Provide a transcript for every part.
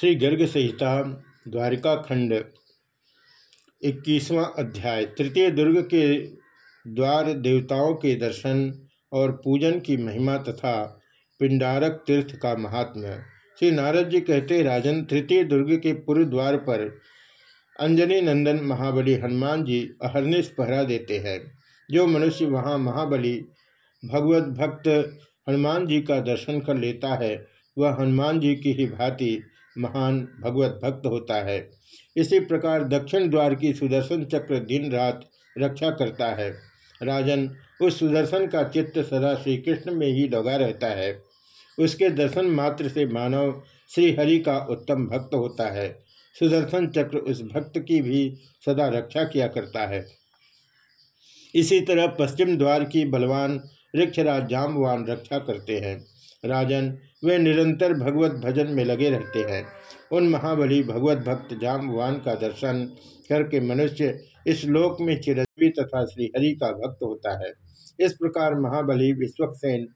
श्री गर्ग संहिता द्वारिका खंड इक्कीसवां अध्याय, तृतीय दुर्ग के द्वार देवताओं के दर्शन और पूजन की महिमा तथा पिंडारक तीर्थ का महात्म्य। श्री नारद जी कहते, राजन, तृतीय दुर्ग के पूर्व द्वार पर अंजनी नंदन महाबली हनुमान जी अहरनिश पहरा देते हैं। जो मनुष्य वहाँ महाबली भगवत भक्त हनुमान जी का दर्शन कर लेता है, वह हनुमान जी की ही भांति महान भगवत भक्त होता है। इसी प्रकार दक्षिण द्वार की सुदर्शन चक्र दिन रात रक्षा करता है। राजन उस सुदर्शन का चित्त सदा श्री कृष्ण में ही लगा रहता है। उसके दर्शन मात्र से मानव श्री हरि का उत्तम भक्त होता है। सुदर्शन चक्र उस भक्त की भी सदा रक्षा किया करता है। इसी तरह पश्चिम द्वार की बलवान ऋक्षराज जामवान रक्षा करते हैं। राजन, वे निरंतर भगवत भजन में लगे रहते हैं। उन महाबली भगवत भक्त जामवान का दर्शन करके मनुष्य इस लोक में चिरंजीवी तथा श्रीहरि का भक्त होता है। इस प्रकार महाबली विश्वक्सेन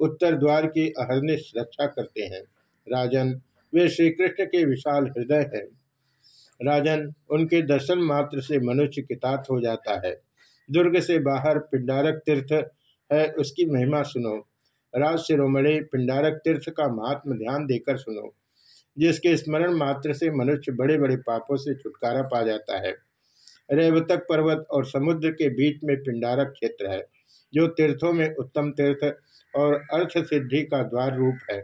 उत्तर द्वार की अहरनिश रक्षा करते हैं। राजन, वे श्री कृष्ण के विशाल हृदय हैं। राजन, उनके दर्शन मात्र से मनुष्य कितार्थ हो जाता है। दुर्ग से बाहर पिंडारक तीर्थ है, उसकी महिमा सुनो। राज शिरोमणि पिंडारक तीर्थ का महात्म ध्यान देकर सुनो, जिसके स्मरण मात्र से मनुष्य बड़े बड़े पापों से छुटकारा पा जाता है। रेवतक पर्वत और समुद्र के बीच में पिंडारक क्षेत्र है, जो तीर्थों में उत्तम तीर्थ और अर्थ सिद्धि का द्वार रूप है।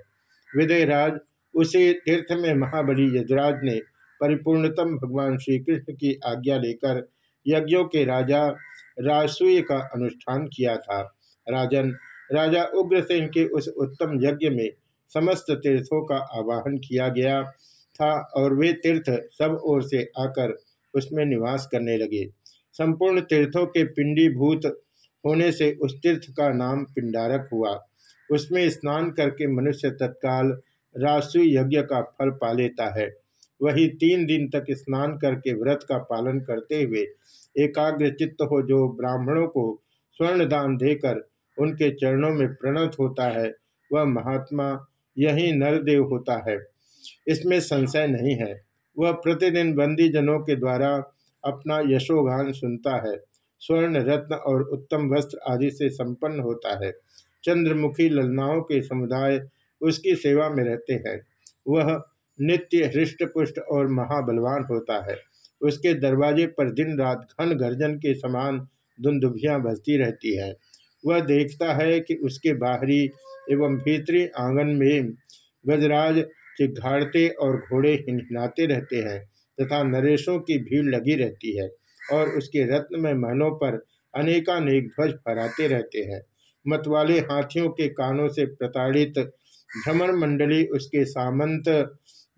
विदयराज उसी तीर्थ में महाबली यजराज ने परिपूर्णतम भगवान श्री कृष्ण की आज्ञा लेकर यज्ञों के राजा राजसूय का अनुष्ठान किया था। राजन राजा उग्रसेन के उस उत्तम यज्ञ में समस्त तीर्थों का आवाहन किया गया था और वे तीर्थ सब ओर से आकर उसमें निवास करने लगे। संपूर्ण तीर्थों के पिंडीभूत होने से उस तीर्थ का नाम पिंडारक हुआ। उसमें स्नान करके मनुष्य तत्काल राशि यज्ञ का फल पा लेता है। वही तीन दिन तक स्नान करके व्रत का पालन करते हुए एकाग्र चित्त हो जो ब्राह्मणों को स्वर्ण दान देकर उनके चरणों में प्रणत होता है, वह महात्मा यही नरदेव होता है। इसमें संशय नहीं है। वह प्रतिदिन बंदी जनों के द्वारा अपना यशोगान सुनता है। स्वर्ण, रत्न और उत्तम वस्त्र आदि से संपन्न होता है। चंद्रमुखी ललनाओं के समुदाय उसकी सेवा में रहते हैं। वह नित्य हृष्ट पुष्ट और महाबलवान होता है। उसके दरवाजे पर दिन रात घन गर्जन के समान धुंदुभियाँ बजती रहती है। वह देखता है कि उसके बाहरी एवं भीतरी आँगन में गजराज चिघाड़ते और घोड़े हिनहिनाते रहते हैं तथा नरेशों की भीड़ लगी रहती है और उसके रत्न में महलों पर अनेकानेक ध्वज फहराते रहते हैं। मतवाले हाथियों के कानों से प्रताड़ित भ्रमण मंडली उसके सामंत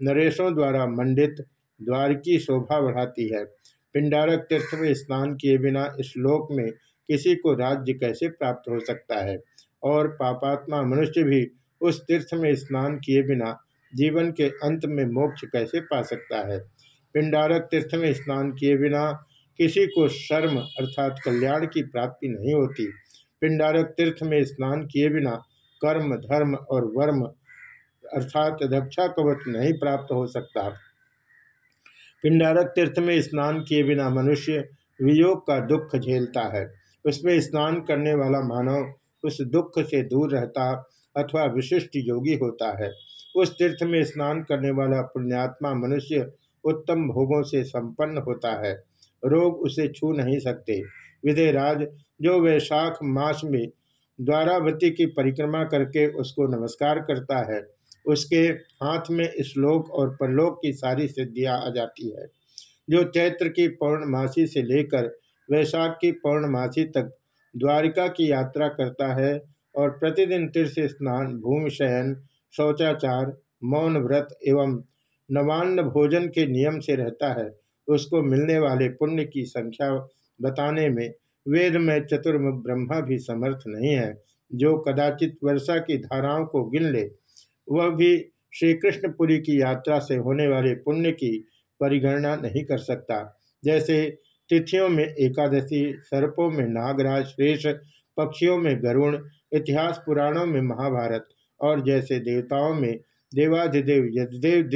नरेशों द्वारा मंडित द्वार की शोभा बढ़ाती है। पिंडारक तीर्थ में स्नान किए बिना इस लोक में किसी को राज्य कैसे प्राप्त हो सकता है? और पापात्मा मनुष्य भी उस तीर्थ में स्नान किए बिना जीवन के अंत में मोक्ष कैसे पा सकता है? पिंडारक तीर्थ में स्नान किए बिना किसी को शर्म अर्थात कल्याण की प्राप्ति नहीं होती। पिंडारक तीर्थ में स्नान किए बिना कर्म, धर्म और वर्म अर्थात रक्षा कवच नहीं प्राप्त हो सकता। पिंडारक तीर्थ में स्नान किए बिना मनुष्य वियोग का दुख झेलता है। उसमें स्नान करने वाला मानव उस दुख से दूर रहता अथवा विशिष्ट योगी होता है। उस तीर्थ में स्नान करने वाला पुण्यात्मा मनुष्य उत्तम भोगों से संपन्न होता है। रोग उसे छू नहीं सकते। विदयराज जो वैशाख मास में द्वारावती की परिक्रमा करके उसको नमस्कार करता है, उसके हाथ में श्लोक और परलोक की सारी सिद्धियाँ आ जाती है। जो चैत्र की पौर्णमासी से लेकर वैशाख की पौर्णमासी तक द्वारिका की यात्रा करता है और प्रतिदिन तीर्थ स्नान, भूमि शयन, शौचाचार, मौन व्रत एवं नवान्न भोजन के नियम से रहता है। उसको मिलने वाले पुण्य की संख्या बताने में वेद में चतुर्मुख ब्रह्मा भी समर्थ नहीं है। जो कदाचित वर्षा की धाराओं को गिन ले, वह भी श्री कृष्णपुरी की यात्रा से होने वाले पुण्य की परिगणना नहीं कर सकता। जैसे तिथियों में एकादशी, सर्पों में नागराज शेष पक्षियों में गरुण, इतिहास पुराणों में महाभारत और जैसे देवताओं में देवाधिदेव यजदेव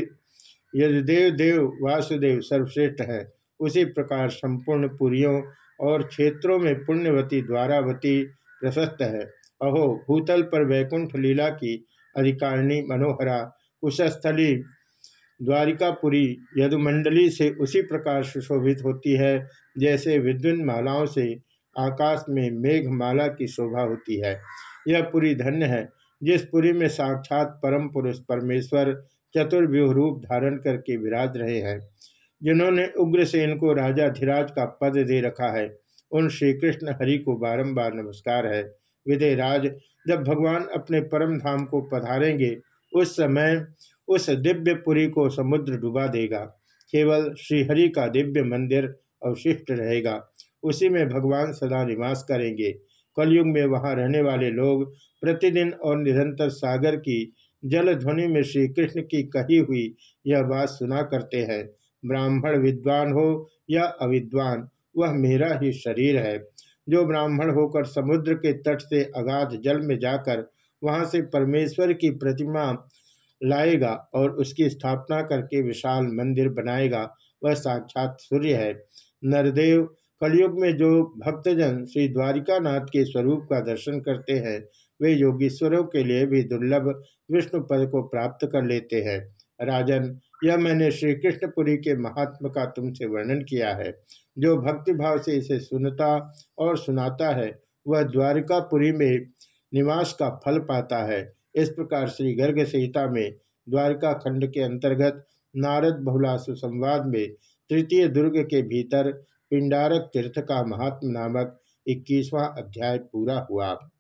यदि देव देव, वासुदेव सर्वश्रेष्ठ है। उसी प्रकार संपूर्ण पुरियों और क्षेत्रों में पुण्यवती, द्वारावती प्रशस्त है। अहो, भूतल पर वैकुंठ लीला की अधिकारिणी मनोहरा, कुशस्थली द्वारिकापुरी यदुमंडली से उसी प्रकार सुशोभित होती है, जैसे विद्युन मालाओं से आकाश में मेघमाला की शोभा होती है। यह पुरी धन्य है, जिस पुरी में साक्षात परम पुरुष परमेश्वर चतुर्व्यूह रूप धारण करके विराज रहे हैं, जिन्होंने उग्र उग्रसेन को राजा धीराज का पद दे रखा है। उन श्री कृष्ण हरि को बारंबार नमस्कार है। विदय जब भगवान अपने परम धाम को पधारेंगे, उस समय उस दिव्य पुरी को समुद्र डुबा देगा। केवल श्रीहरि का दिव्य मंदिर अवशिष्ट रहेगा। उसी में भगवान सदा निवास करेंगे। कलयुग में वहाँ रहने वाले लोग प्रतिदिन और निरंतर सागर की जल ध्वनि में श्री कृष्ण की कही हुई यह बात सुना करते हैं। ब्राह्मण विद्वान हो या अविद्वान, वह मेरा ही शरीर है। जो ब्राह्मण होकर समुद्र के तट से अगाध जल में जाकर वहाँ से परमेश्वर की प्रतिमा लाएगा और उसकी स्थापना करके विशाल मंदिर बनाएगा, वह साक्षात सूर्य है। नरदेव, कलयुग में जो भक्तजन श्री द्वारिकानाथ के स्वरूप का दर्शन करते हैं, वे योगीश्वरों के लिए भी दुर्लभ विष्णु पद को प्राप्त कर लेते हैं। राजन, यह मैंने श्री कृष्णपुरी के महात्मा का तुमसे वर्णन किया है। जो भक्तिभाव से इसे सुनता और सुनाता है, वह द्वारिकापुरी में निवास का फल पाता है। इस प्रकार श्री गर्ग संहिता में द्वारका खंड के अंतर्गत नारद बहुलासु संवाद में तृतीय दुर्ग के भीतर पिंडारक तीर्थ का महात्म नामक इक्कीसवां अध्याय पूरा हुआ।